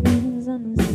heavens on the